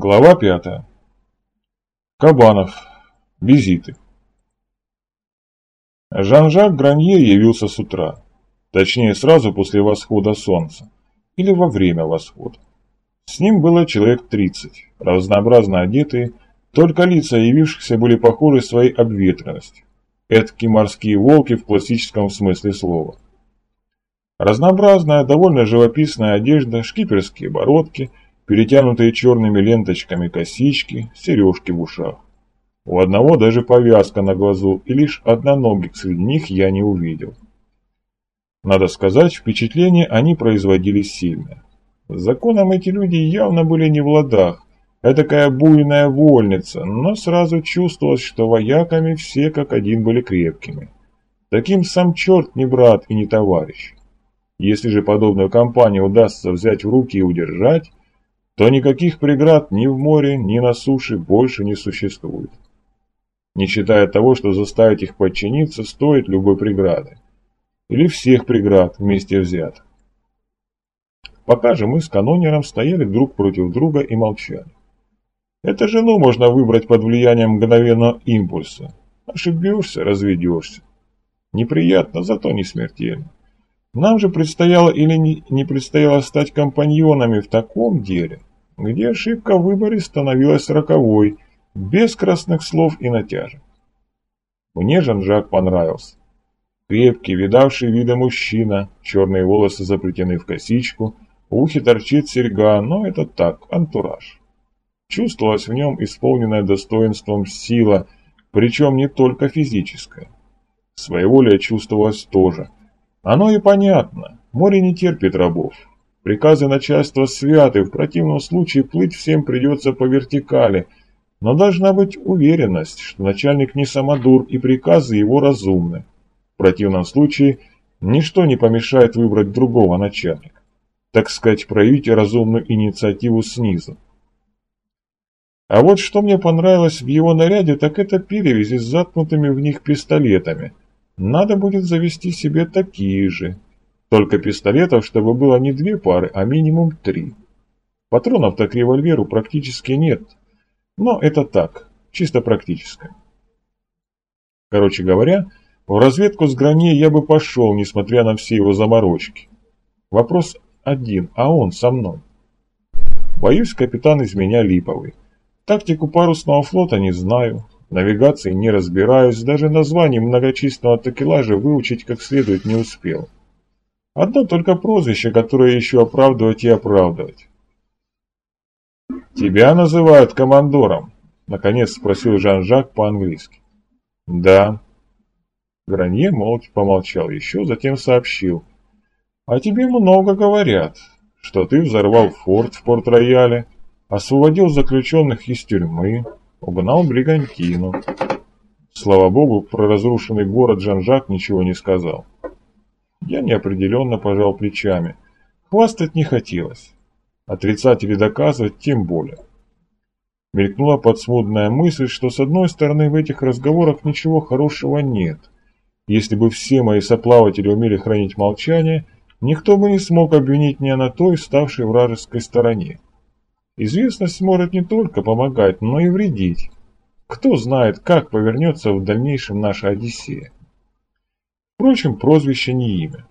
Глава пятая. Кабанов. Визиты. Жан-Жак Гранье явился с утра. Точнее, сразу после восхода солнца. Или во время восхода. С ним было человек 30, разнообразно одетые, только лица явившихся были похожи своей обветренностью. Эдакие морские волки в классическом смысле слова. Разнообразная, довольно живописная одежда, шкиперские бородки – перетянутые черными ленточками косички, сережки в ушах. У одного даже повязка на глазу, и лишь одноногих среди них я не увидел. Надо сказать, впечатление они производили сильное. С законом эти люди явно были не в ладах, такая буйная вольница, но сразу чувствовалось, что вояками все как один были крепкими. Таким сам черт не брат и не товарищ. Если же подобную компанию удастся взять в руки и удержать, то никаких преград ни в море, ни на суше больше не существует. Не считая того, что заставить их подчиниться стоит любой преграды. Или всех преград вместе взятых. Пока же мы с канонером стояли друг против друга и молчали. Это жену можно выбрать под влиянием мгновенного импульса. Ошибешься, разведешься. Неприятно, зато не смертельно. Нам же предстояло или не, не предстояло стать компаньонами в таком деле, где ошибка в выборе становилась роковой, без красных слов и натяжек. Мне Жан-Жак понравился. Крепкий, видавший вида мужчина, черные волосы заплетены в косичку, в ухе торчит серьга, но это так, антураж. Чувствовалась в нем исполненная достоинством сила, причем не только физическая. Своеволие чувствовалось тоже. Оно и понятно, море не терпит рабов, Приказы начальства святы, в противном случае плыть всем придется по вертикали, но должна быть уверенность, что начальник не самодур и приказы его разумны. В противном случае ничто не помешает выбрать другого начальника. Так сказать, проявить разумную инициативу снизу. А вот что мне понравилось в его наряде, так это перевязи с заткнутыми в них пистолетами. Надо будет завести себе такие же. Только пистолетов, чтобы было не две пары, а минимум три. Патронов-то к револьверу практически нет. Но это так, чисто практическое. Короче говоря, в разведку с Гране я бы пошел, несмотря на все его заморочки. Вопрос один, а он со мной. Боюсь, капитан из меня липовый. Тактику парусного флота не знаю, навигации не разбираюсь, даже название многочисленного такелажа выучить как следует не успел. Одно только прозвище, которое еще оправдывать и оправдывать. «Тебя называют командором?» — наконец спросил Жан-Жак по-английски. «Да». Гранье молча помолчал еще, затем сообщил. «А тебе много говорят, что ты взорвал форт в Порт-Рояле, освободил заключенных из тюрьмы, угнал бригантину». Слава богу, про разрушенный город Жан-Жак ничего не сказал. Я неопределенно пожал плечами. Хвастать не хотелось. Отрицать или доказывать тем более. Мелькнула подсмудная мысль, что с одной стороны в этих разговорах ничего хорошего нет. Если бы все мои соплаватели умели хранить молчание, никто бы не смог обвинить меня на той, ставшей вражеской стороне. Известность может не только помогать, но и вредить. Кто знает, как повернется в дальнейшем наша Одиссея. Впрочем, прозвище не имя.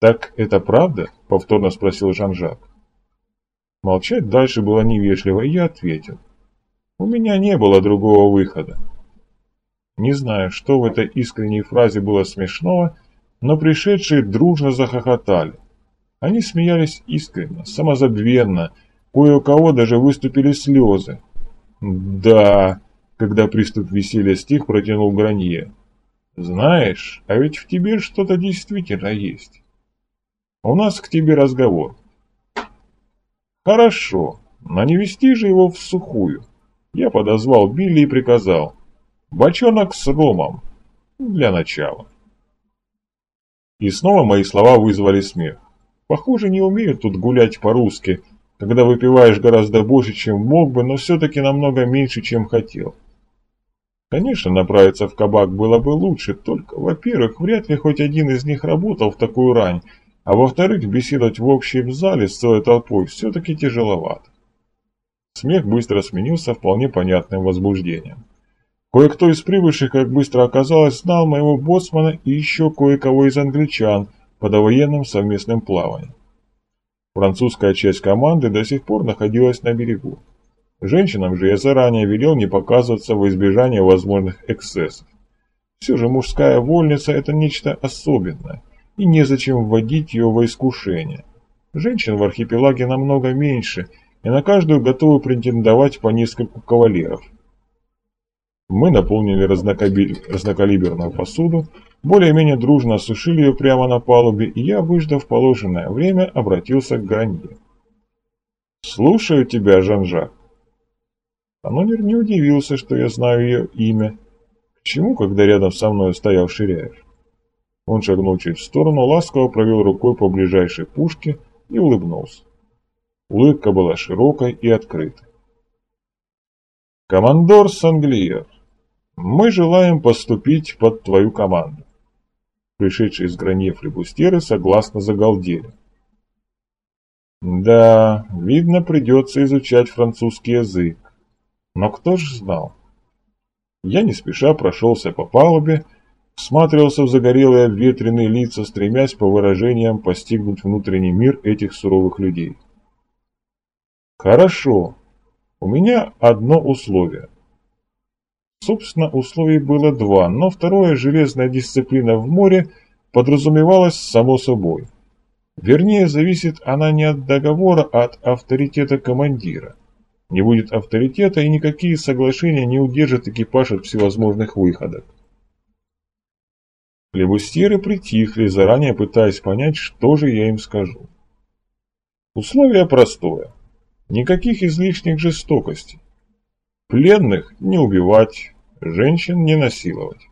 «Так это правда?» — повторно спросил Жан-Жак. Молчать дальше было невежливо, и я ответил. «У меня не было другого выхода». Не знаю, что в этой искренней фразе было смешного, но пришедшие дружно захохотали. Они смеялись искренне, самозабвенно, кое у кого даже выступили слезы. «Да!» — когда приступ веселья стих, протянул Гранье. Знаешь, а ведь в тебе что-то действительно есть. У нас к тебе разговор. Хорошо, но не вести же его в сухую. Я подозвал Билли и приказал. Бочонок с ромом. Для начала. И снова мои слова вызвали смех. Похоже, не умеют тут гулять по-русски, когда выпиваешь гораздо больше, чем мог бы, но все-таки намного меньше, чем хотел. Конечно, направиться в кабак было бы лучше, только, во-первых, вряд ли хоть один из них работал в такую рань, а во-вторых, беседовать в общем зале с целой толпой все-таки тяжеловато. Смех быстро сменился вполне понятным возбуждением. Кое-кто из прибывших, как быстро оказалось, знал моего боцмана и еще кое-кого из англичан по довоенным совместным плаваниям. Французская часть команды до сих пор находилась на берегу. Женщинам же я заранее велел не показываться во избежание возможных эксцессов. Все же мужская вольница – это нечто особенное, и незачем вводить ее во искушение. Женщин в архипелаге намного меньше, и на каждую готовы претендовать по нескольку кавалеров. Мы наполнили разнокалиберную посуду, более-менее дружно осушили ее прямо на палубе, и я, выждав положенное время, обратился к Гранье. «Слушаю тебя, Жан-Жак». Анонер не удивился, что я знаю ее имя. К чему, когда рядом со мной стоял Ширяев? Он шагнул чуть в сторону, ласково провел рукой по ближайшей пушке и улыбнулся. Улыбка была широкой и открытой. «Командор Санглиер, мы желаем поступить под твою команду». Пришедшие из гранье флебустеры согласно загалдели. Да, видно, придется изучать французский язык. Но кто ж знал? Я не спеша прошелся по палубе, всматривался в загорелые обветренные лица, стремясь по выражениям постигнуть внутренний мир этих суровых людей. Хорошо. У меня одно условие. Собственно, условий было два, но второе, железная дисциплина в море, подразумевалась само собой. Вернее, зависит она не от договора, а от авторитета командира. Не будет авторитета, и никакие соглашения не удержат экипаж от всевозможных выходок. Флебустьеры притихли, заранее пытаясь понять, что же я им скажу. Условие простое. Никаких излишних жестокостей. Пленных не убивать, женщин не насиловать.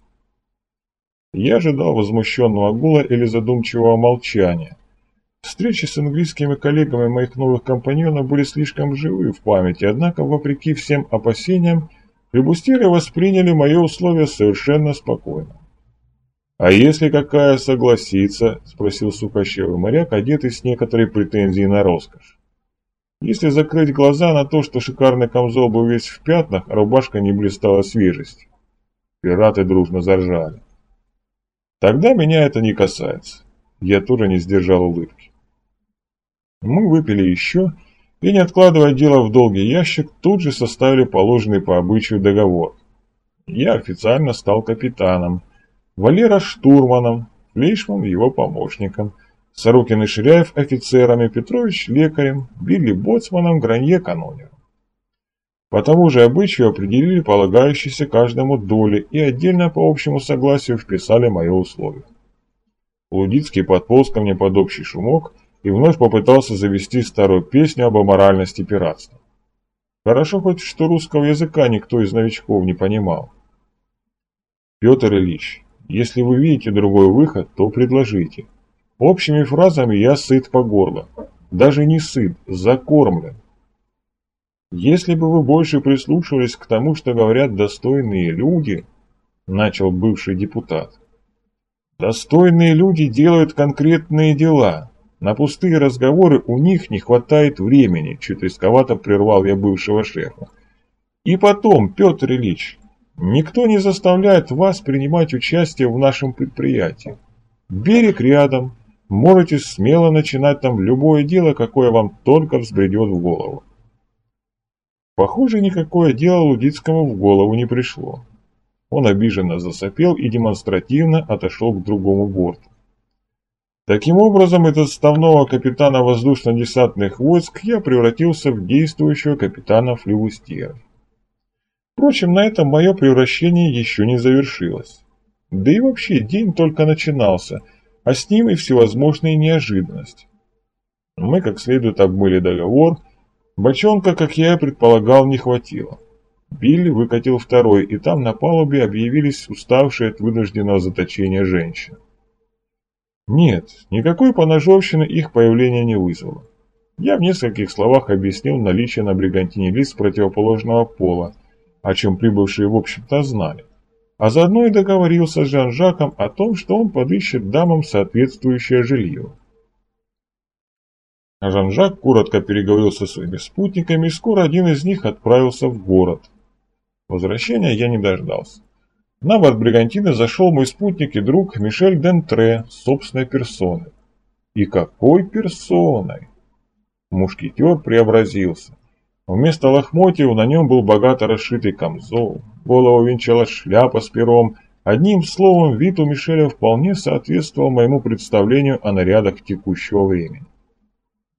Я ожидал возмущенного гула или задумчивого молчания. Встречи с английскими коллегами моих новых компаньонов были слишком живы в памяти, однако, вопреки всем опасениям, флебустеры восприняли мое условие совершенно спокойно. «А если какая согласится?» – спросил сухощевый моряк, одетый с некоторой претензией на роскошь. Если закрыть глаза на то, что шикарный камзол был весь в пятнах, а рубашка не блистала свежестью. Пираты дружно заржали. Тогда меня это не касается. Я тоже не сдержал улыбки. Мы выпили еще и, не откладывая дело в долгий ящик, тут же составили положенный по обычаю договор. Я официально стал капитаном – Валера штурманом, Флейшман его помощником, Сорокин и Ширяев офицерами, Петрович лекарем, Билли боцманом, Гранье канонером. По тому же обычаю определили полагающиеся каждому доли и отдельно по общему согласию вписали мое условие. Лудицкий подполз ко мне под общий шумок и вновь попытался завести старую песню об аморальности пиратства. Хорошо хоть, что русского языка никто из новичков не понимал. Петр Ильич, если вы видите другой выход, то предложите. Общими фразами я сыт по горло. Даже не сыт, закормлен. Если бы вы больше прислушивались к тому, что говорят достойные люди, начал бывший депутат. Достойные люди делают конкретные дела. На пустые разговоры у них не хватает времени, чуть рисковато прервал я бывшего шефа. И потом, Петр Ильич, Никто не заставляет вас принимать участие в нашем предприятии. Берег рядом, можете смело начинать там любое дело, какое вам только взбредет в голову. Похоже, никакое дело Лудицкому в голову не пришло. Он обиженно засопел и демонстративно отошел к другому борту. Таким образом, из отставного капитана воздушно-десантных войск я превратился в действующего капитана флевустьеров. Впрочем, на этом мое превращение еще не завершилось. Да и вообще день только начинался, а с ним и всевозможные неожиданности. Мы как следует обмыли договор, бочонка, как я и предполагал, не хватило. Билли выкатил второй, и там на палубе объявились уставшие от вынужденного заточения женщины. Нет, никакой поножовщины их появление не вызвало. Я в нескольких словах объяснил наличие на бригантине лиц противоположного пола, о чем прибывшие в общем-то знали, а заодно и договорился с Жан-Жаком о том, что он подыщет дамам соответствующее жилье. Жан-Жак коротко переговорил со своими спутниками, и скоро один из них отправился в город. Возвращения я не дождался. На борт Бригантины зашел мой спутник и друг Мишель Дентре собственной персоной. И какой персоной! Мушкетер преобразился. Вместо лохмотьев на нем был богато расшитый камзол, голову венчала шляпа с пером. Одним словом, вид у Мишеля вполне соответствовал моему представлению о нарядах текущего времени.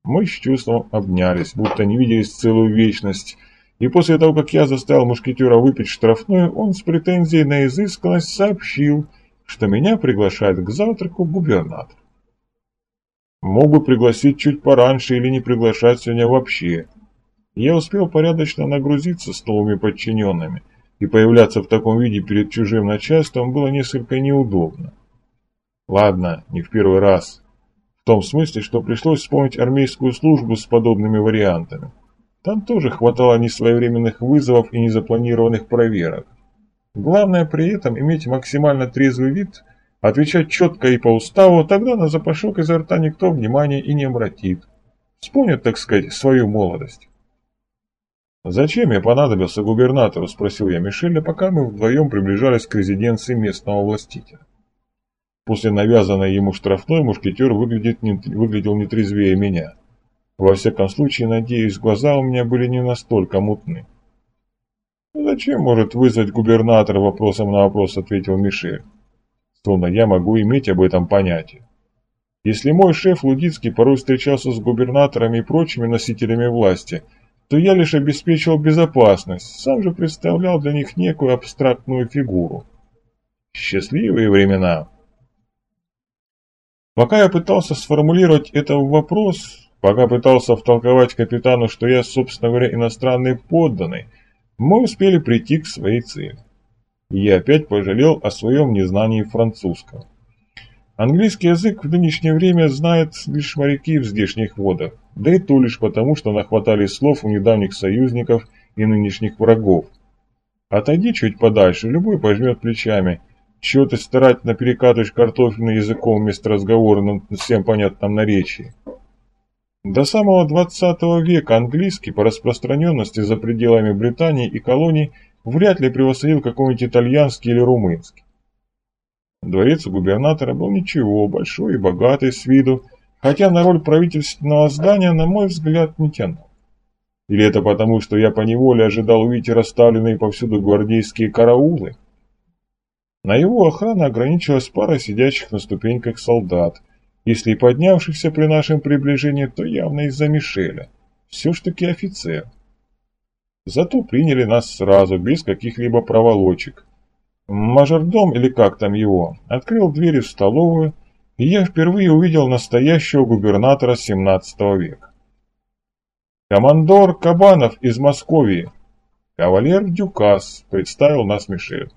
Мы с чувством обнялись, будто не виделись целую вечность, и после того, как я заставил мушкетера выпить штрафную, он с претензией на изысканность сообщил, что меня приглашает к завтраку губернатор. Мог бы пригласить чуть пораньше или не приглашать сегодня вообще. Я успел порядочно нагрузиться с новыми подчиненными, и появляться в таком виде перед чужим начальством было несколько неудобно. Ладно, не в первый раз том смысле, что пришлось вспомнить армейскую службу с подобными вариантами. Там тоже хватало несвоевременных вызовов и незапланированных проверок. Главное при этом иметь максимально трезвый вид, отвечать четко и по уставу, тогда на запашок изо рта никто внимания и не обратит. Вспомнят, так сказать, свою молодость. «Зачем я понадобился губернатору?» – спросил я Мишеля, пока мы вдвоем приближались к резиденции местного властителя. После навязанной ему штрафной мушкетер выглядит не, выглядел не трезвее меня. Во всяком случае, надеюсь, глаза у меня были не настолько мутны. «Зачем может вызвать губернатор вопросом на вопрос?» – ответил Мишель. Словно я могу иметь об этом понятие. Если мой шеф Лудицкий порой встречался с губернаторами и прочими носителями власти, то я лишь обеспечивал безопасность, сам же представлял для них некую абстрактную фигуру. Счастливые времена. Пока я пытался сформулировать это в вопрос, пока пытался втолковать капитану, что я, собственно говоря, иностранный подданный, мы успели прийти к своей цели. И я опять пожалел о своем незнании французского. Английский язык в нынешнее время знают лишь моряки в здешних водах, да и то лишь потому, что нахватали слов у недавних союзников и нынешних врагов. Отойди чуть подальше, любой пожмет плечами – чего ты старательно перекатываешь картофельным языком вместо разговора на всем понятном наречии? До самого 20 века английский по распространенности за пределами Британии и колоний вряд ли превосходил какой-нибудь итальянский или румынский. Дворец у губернатора был ничего, большой и богатый с виду, хотя на роль правительственного здания, на мой взгляд, не тянул. Или это потому, что я поневоле ожидал увидеть расставленные повсюду гвардейские караулы? На его охрану ограничилась пара сидящих на ступеньках солдат, если и поднявшихся при нашем приближении, то явно из-за Мишеля. Все ж таки офицер. Зато приняли нас сразу, без каких-либо проволочек. Мажордом, или как там его, открыл двери в столовую, и я впервые увидел настоящего губернатора 17 века. «Командор Кабанов из Московии!» «Кавалер Дюкас», — представил нас Мишель.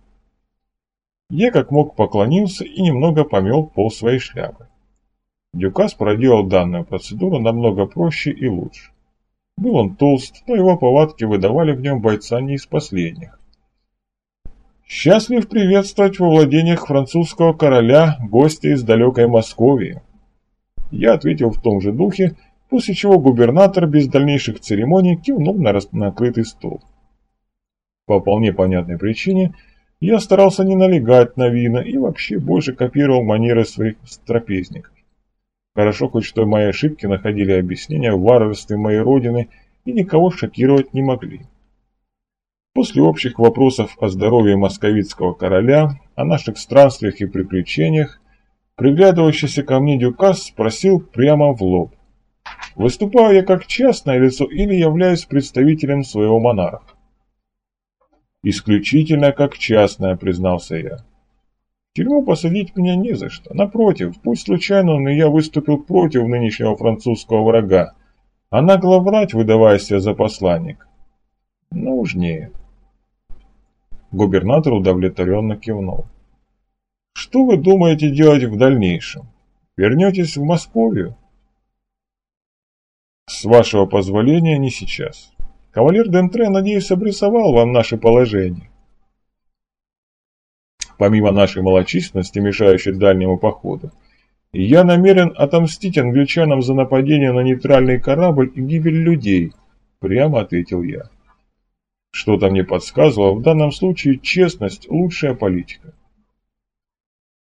Я как мог поклонился и немного помел пол своей шляпы. Дюкас проделал данную процедуру намного проще и лучше. Был он толст, но его повадки выдавали в нем бойца не из последних. Счастлив приветствовать во владениях французского короля гостя из далекой Московии. Я ответил в том же духе, после чего губернатор без дальнейших церемоний кивнул на накрытый стол. По вполне понятной причине – я старался не налегать на вина и вообще больше копировал манеры своих трапезников. Хорошо хоть что мои ошибки находили объяснения в варварстве моей родины и никого шокировать не могли. После общих вопросов о здоровье московицкого короля, о наших странствиях и приключениях, приглядывающийся ко мне Дюкас спросил прямо в лоб. Выступаю я как частное лицо или являюсь представителем своего монарха? «Исключительно как частная», — признался я. Тюрьму посадить меня не за что. Напротив, пусть случайно, но я выступил против нынешнего французского врага, а нагло врать, выдавая себя за посланник. Нужнее. Губернатор удовлетворенно кивнул. Что вы думаете делать в дальнейшем? Вернетесь в Московию? С вашего позволения, не сейчас. Кавалер Дентре, надеюсь, обрисовал вам наше положение. Помимо нашей малочисленности, мешающей дальнему походу, Я намерен отомстить англичанам за нападение на нейтральный корабль и гибель людей, прямо ответил я. Что-то мне подсказывало, в данном случае честность – лучшая политика.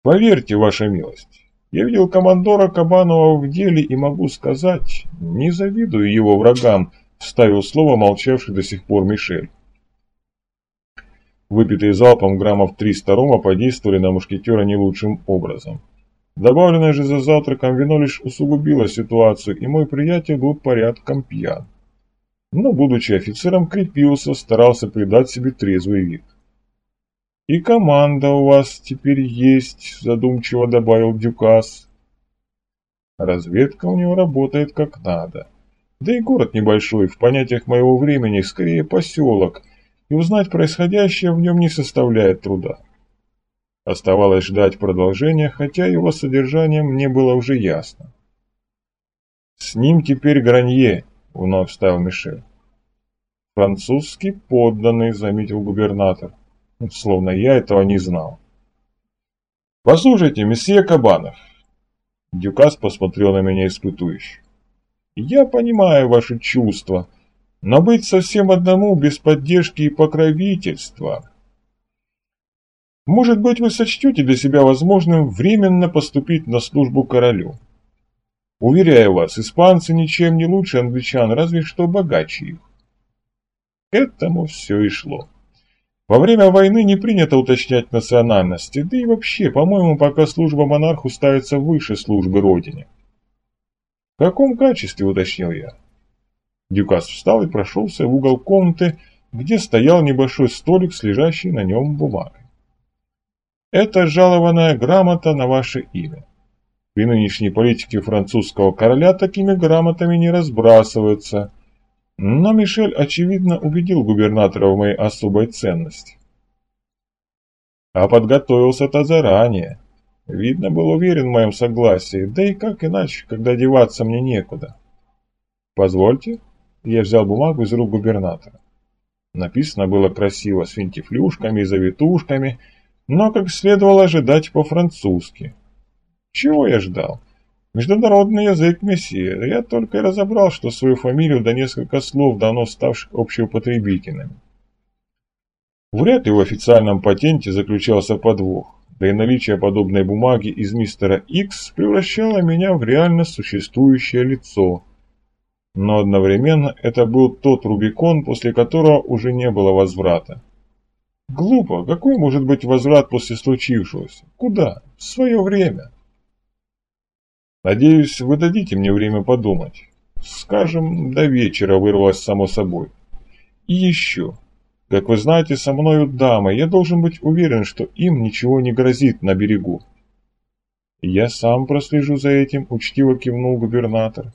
Поверьте, ваша милость, я видел командора Кабанова в деле и могу сказать, не завидую его врагам, вставил слово молчавший до сих пор Мишель. Выпитые залпом граммов 300 рома подействовали на мушкетера не лучшим образом. Добавленное же за завтраком вино лишь усугубило ситуацию, и мой приятель был порядком пьян. Но, будучи офицером, крепился, старался придать себе трезвый вид. «И команда у вас теперь есть», — задумчиво добавил Дюкас. «Разведка у него работает как надо. Да и город небольшой, в понятиях моего времени, скорее поселок, и узнать происходящее в нем не составляет труда. Оставалось ждать продолжения, хотя его содержание мне было уже ясно. «С ним теперь Гранье», — вновь вставил Мишель. «Французский подданный», — заметил губернатор. Словно я этого не знал. «Послушайте, месье Кабанов», — Дюкас посмотрел на меня испытующе. «Я понимаю ваши чувства, но быть совсем одному без поддержки и покровительства...» Может быть, вы сочтете для себя возможным временно поступить на службу королю. Уверяю вас, испанцы ничем не лучше англичан, разве что богаче их. К этому все и шло. Во время войны не принято уточнять национальности, да и вообще, по-моему, пока служба монарху ставится выше службы родине. В каком качестве, уточнил я. Дюкас встал и прошелся в угол комнаты, где стоял небольшой столик с лежащей на нем бумагой. Это жалованная грамота на ваше имя. При нынешней политике французского короля такими грамотами не разбрасываются. Но Мишель, очевидно, убедил губернатора в моей особой ценности. А подготовился-то заранее. Видно, был уверен в моем согласии, да и как иначе, когда деваться мне некуда. Позвольте, я взял бумагу из рук губернатора. Написано было красиво, с финтифлюшками и завитушками, но, как следовало ожидать, по-французски. Чего я ждал? Международный язык мессия. Я только и разобрал, что свою фамилию да несколько слов, давно ставших общеупотребительными. Вряд ли в официальном патенте заключался подвох, да и наличие подобной бумаги из мистера X превращало меня в реально существующее лицо. Но одновременно это был тот Рубикон, после которого уже не было возврата. Глупо. Какой может быть возврат после случившегося? Куда? В свое время. Надеюсь, вы дадите мне время подумать. Скажем, до вечера вырвалось само собой. И еще. Как вы знаете, со мною дамы, я должен быть уверен, что им ничего не грозит на берегу. Я сам прослежу за этим, учтиво кивнул губернатор.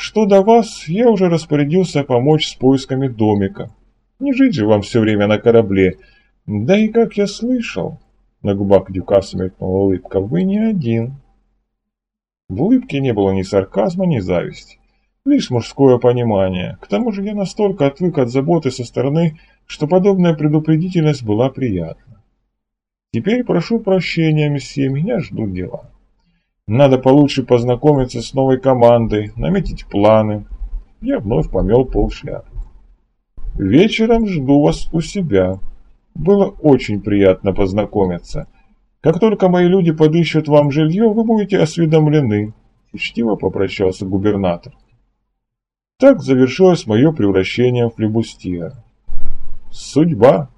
Что до вас, я уже распорядился помочь с поисками домика. Не жить же вам все время на корабле. Да и как я слышал, на губах Дюкаса мелькнула улыбка, вы не один. В улыбке не было ни сарказма, ни зависти. Лишь мужское понимание. К тому же я настолько отвык от заботы со стороны, что подобная предупредительность была приятна. Теперь прошу прощения, месье, меня ждут дела. Надо получше познакомиться с новой командой, наметить планы. Я вновь помел полшляпы. Вечером жду вас у себя. Было очень приятно познакомиться. Как только мои люди подыщут вам жилье, вы будете осведомлены. Учтиво попрощался губернатор. Так завершилось мое превращение в флебустьера. Судьба,